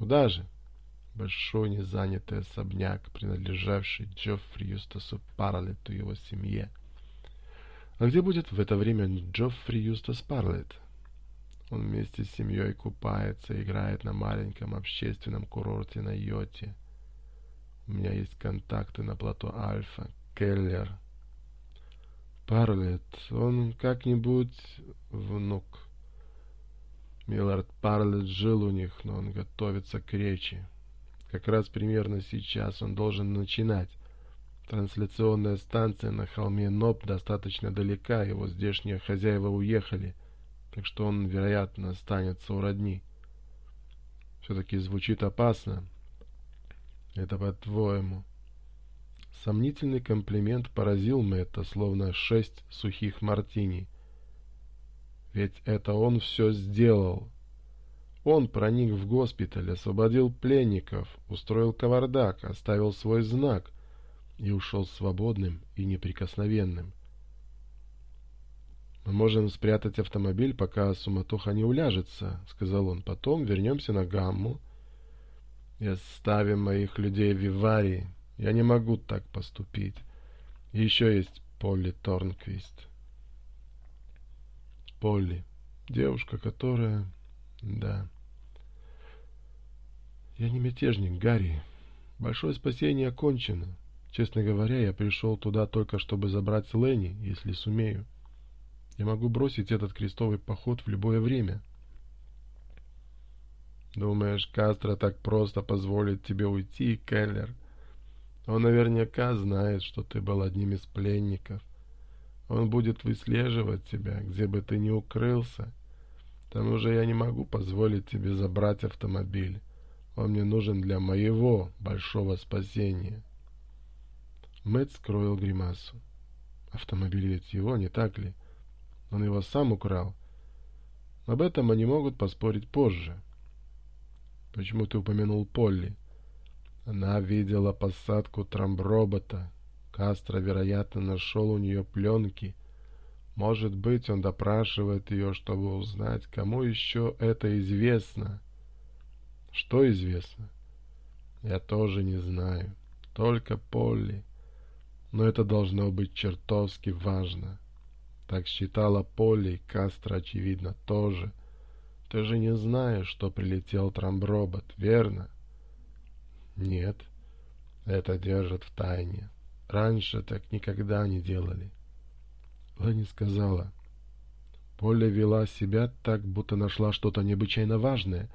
Куда же? Большой незанятый особняк, принадлежавший Джоффри Юстасу Парлетт и его семье. А где будет в это время Джоффри Юстас Парлетт? Он вместе с семьей купается, играет на маленьком общественном курорте на Йоте. У меня есть контакты на плато Альфа, Келлер. Парлетт, он как-нибудь внук. Миллард Парлетт жил у них, но он готовится к речи. Как раз примерно сейчас он должен начинать. Трансляционная станция на холме Ноб достаточно далека, его здешние хозяева уехали, так что он, вероятно, останется у родни. Все-таки звучит опасно. Это по-твоему. Сомнительный комплимент поразил Мэтта, словно шесть сухих мартини — ведь это он все сделал. Он проник в госпиталь, освободил пленников, устроил кавардак, оставил свой знак и ушел свободным и неприкосновенным. «Мы можем спрятать автомобиль, пока суматоха не уляжется», — сказал он. «Потом вернемся на Гамму и оставим моих людей в Виварии. Я не могу так поступить. И еще есть Полли Торнквист». Полли. Девушка, которая... Да. Я не мятежник, Гарри. Большое спасение окончено. Честно говоря, я пришел туда только, чтобы забрать Ленни, если сумею. Я могу бросить этот крестовый поход в любое время. Думаешь, Кастро так просто позволит тебе уйти, Келлер? Он наверняка знает, что ты был одним из пленников. Он будет выслеживать тебя, где бы ты ни укрылся. Там уже я не могу позволить тебе забрать автомобиль. Он мне нужен для моего большого спасения. Мэтт скроил гримасу. Автомобиль ведь его, не так ли? Он его сам украл. Об этом они могут поспорить позже. Почему ты упомянул Полли? Она видела посадку трамбробота, Кастро, вероятно, нашел у нее пленки. Может быть, он допрашивает ее, чтобы узнать, кому еще это известно. Что известно? Я тоже не знаю. Только Полли. Но это должно быть чертовски важно. Так считала Полли, Кастро, очевидно, тоже. Ты же не знаешь, что прилетел трамбробот, верно? Нет. Это держат в тайне раньше так никогда не делали. Лэнни сказала. Поля вела себя так, будто нашла что-то необычайно важное.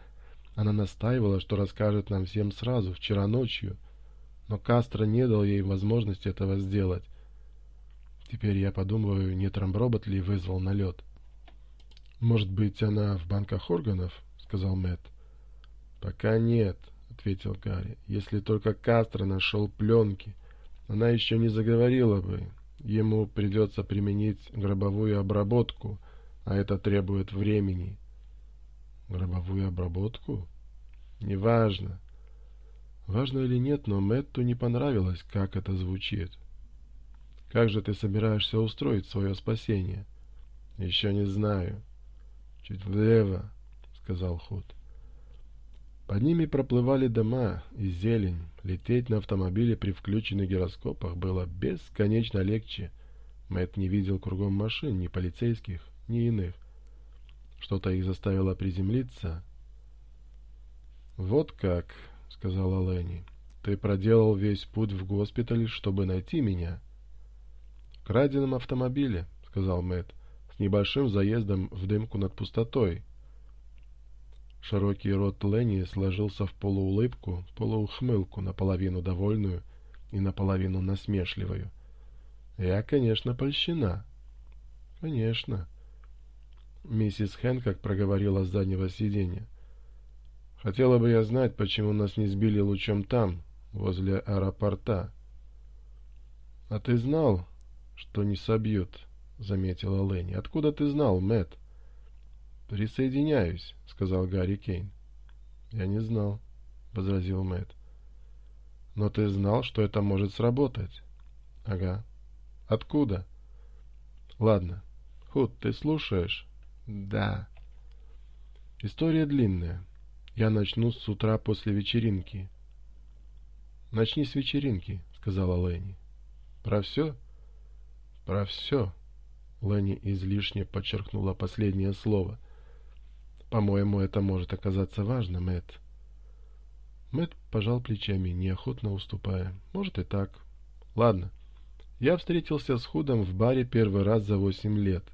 Она настаивала, что расскажет нам всем сразу, вчера ночью, но Кастро не дал ей возможности этого сделать. Теперь я подумываю, не трамбробот ли вызвал налет. «Может быть, она в банках органов?» — сказал Мэтт. «Пока нет», — ответил Гарри, — «если только Кастро нашел пленки». Она еще не заговорила бы. Ему придется применить гробовую обработку, а это требует времени. Гробовую обработку? Неважно. Важно или нет, но Мэтту не понравилось, как это звучит. Как же ты собираешься устроить свое спасение? Еще не знаю. Чуть влево, сказал Худ. Под ними проплывали дома и зелень. Лететь на автомобиле при включенных гироскопах было бесконечно легче. Мэт не видел кругом машин, ни полицейских, ни иных. Что-то их заставило приземлиться. «Вот как», — сказала Лэнни, — «ты проделал весь путь в госпиталь, чтобы найти меня». «В краденом автомобиле», — сказал Мэт, — «с небольшим заездом в дымку над пустотой». Широкий рот Ленни сложился в полуулыбку, полуухмылку, наполовину довольную и наполовину насмешливую. «Я, конечно, польщена». «Конечно». Миссис Хэнкок проговорила с заднего сиденья. «Хотела бы я знать, почему нас не сбили лучом там, возле аэропорта». «А ты знал, что не собьют?» — заметила Ленни. «Откуда ты знал, Мэтт?» «Присоединяюсь», — сказал Гарри Кейн. «Я не знал», — возразил Мэтт. «Но ты знал, что это может сработать». «Ага». «Откуда?» «Ладно. Худ, ты слушаешь?» «Да». «История длинная. Я начну с утра после вечеринки». «Начни с вечеринки», — сказала Ленни. «Про все?» «Про все», — Ленни излишне подчеркнула последнее слово. По-моему, это может оказаться важно, Мэтт. Мэтт пожал плечами, неохотно уступая. Может и так. Ладно. Я встретился с Худом в баре первый раз за восемь лет.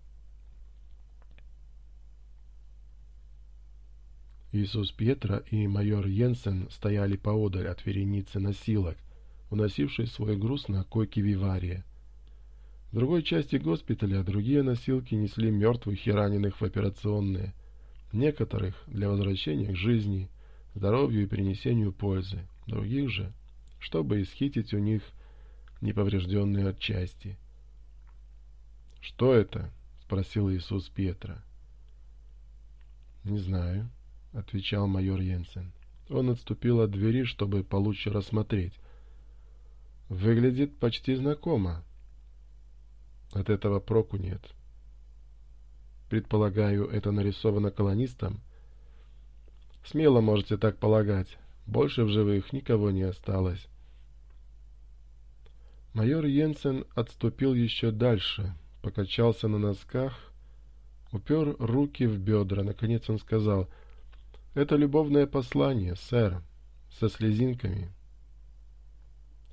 Иисус Пьетро и майор Йенсен стояли поодаль от вереницы носилок, уносившей свой груз на койке Вивария. В другой части госпиталя другие носилки несли мертвых и раненых в операционные некоторых для возвращения к жизни, здоровью и принесению пользы, других же, чтобы исхитить у них неповрежденные отчасти. «Что это?» — спросил Иисус Петра. «Не знаю», — отвечал майор Йенсен. Он отступил от двери, чтобы получше рассмотреть. «Выглядит почти знакомо». «От этого проку нет». Предполагаю, это нарисовано колонистом? Смело можете так полагать. Больше в живых никого не осталось. Майор Йенсен отступил еще дальше, покачался на носках, упер руки в бедра. Наконец он сказал — это любовное послание, сэр, со слезинками.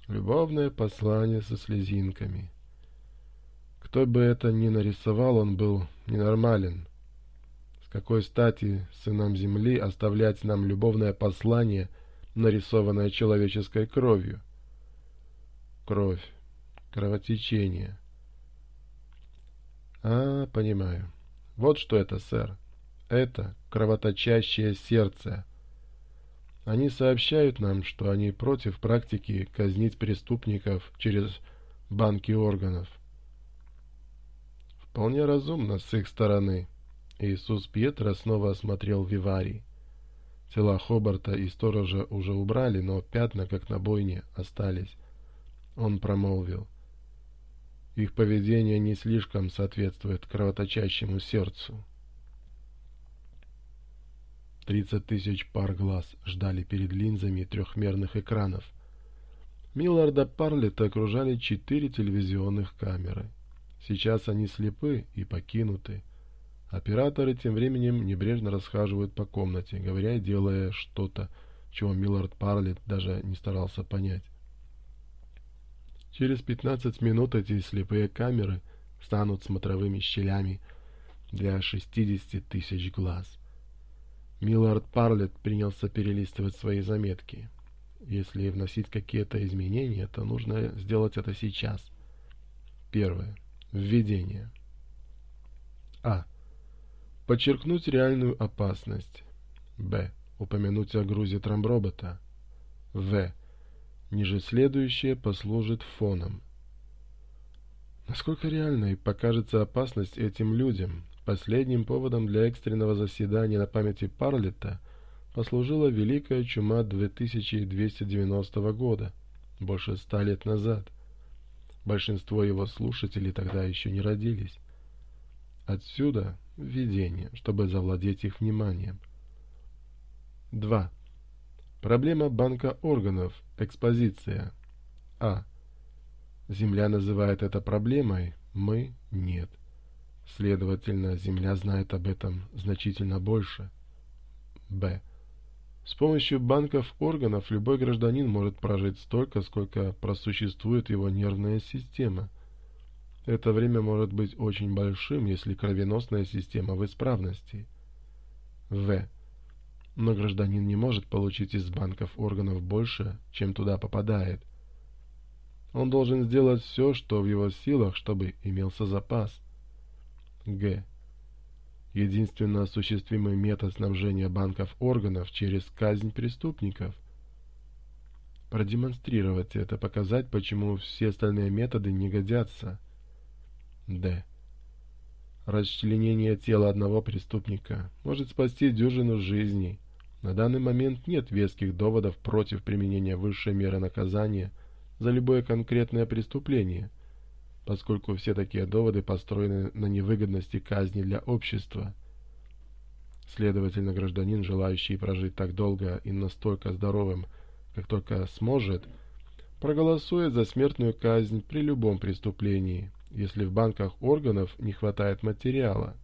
Любовное послание со слезинками. Кто бы это ни нарисовал, он был ненормален. С какой стати сынам Земли оставлять нам любовное послание, нарисованное человеческой кровью? Кровь, кровотечение. А, понимаю. Вот что это, сэр. Это кровоточащее сердце. Они сообщают нам, что они против практики казнить преступников через банки органов вполне разумно с их стороны. Иисус Пьетро снова осмотрел виварий. Тела Хобарта и сторожа уже убрали, но пятна, как на бойне, остались. Он промолвил. Их поведение не слишком соответствует кровоточащему сердцу. Тридцать тысяч пар глаз ждали перед линзами трехмерных экранов. Милларда Парлета окружали четыре телевизионных камеры. Сейчас они слепы и покинуты. Операторы тем временем небрежно расхаживают по комнате, говоря и делая что-то, чего Миллард Парлетт даже не старался понять. Через 15 минут эти слепые камеры станут смотровыми щелями для 60 тысяч глаз. Миллард Парлетт принялся перелистывать свои заметки. Если вносить какие-то изменения, то нужно сделать это сейчас. Первое. Введение. А. Подчеркнуть реальную опасность. Б. Упомянуть о грузе трамбробота. В. Ниже следующее послужит фоном. Насколько реальной покажется опасность этим людям? Последним поводом для экстренного заседания на памяти Парлета послужила Великая Чума 2290 года, больше ста лет назад. Большинство его слушателей тогда еще не родились. Отсюда введение, чтобы завладеть их вниманием. 2. Проблема банка органов. Экспозиция. А. Земля называет это проблемой, мы – нет. Следовательно, Земля знает об этом значительно больше. Б. С помощью банков органов любой гражданин может прожить столько, сколько просуществует его нервная система. Это время может быть очень большим, если кровеносная система в исправности. В. Но гражданин не может получить из банков органов больше, чем туда попадает. Он должен сделать все, что в его силах, чтобы имелся запас. Г. единственно осуществимый метод снабжения банков органов через казнь преступников. Продемонстрировать это, показать, почему все остальные методы не годятся. Д. Расчленение тела одного преступника может спасти дюжину жизней. На данный момент нет веских доводов против применения высшей меры наказания за любое конкретное преступление – поскольку все такие доводы построены на невыгодности казни для общества. Следовательно, гражданин, желающий прожить так долго и настолько здоровым, как только сможет, проголосует за смертную казнь при любом преступлении, если в банках органов не хватает материала.